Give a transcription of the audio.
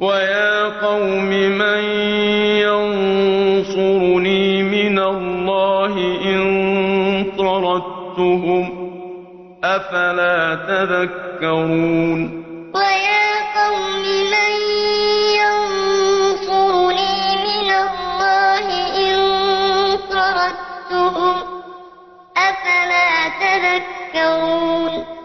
وَيَا قَوْمِ مَن يَنصُرُنِي مِنَ اللَّهِ إِن طَرَدتُّهُمْ ۚ أَفَلَا تَذَكَّرُونَ وَيَا قَوْمِ مَن يَنصُرُنِي مِنَ اللَّهِ إِن طَرَدتُّهُمْ ۚ أَفَلَا تَذَكَّرُونَ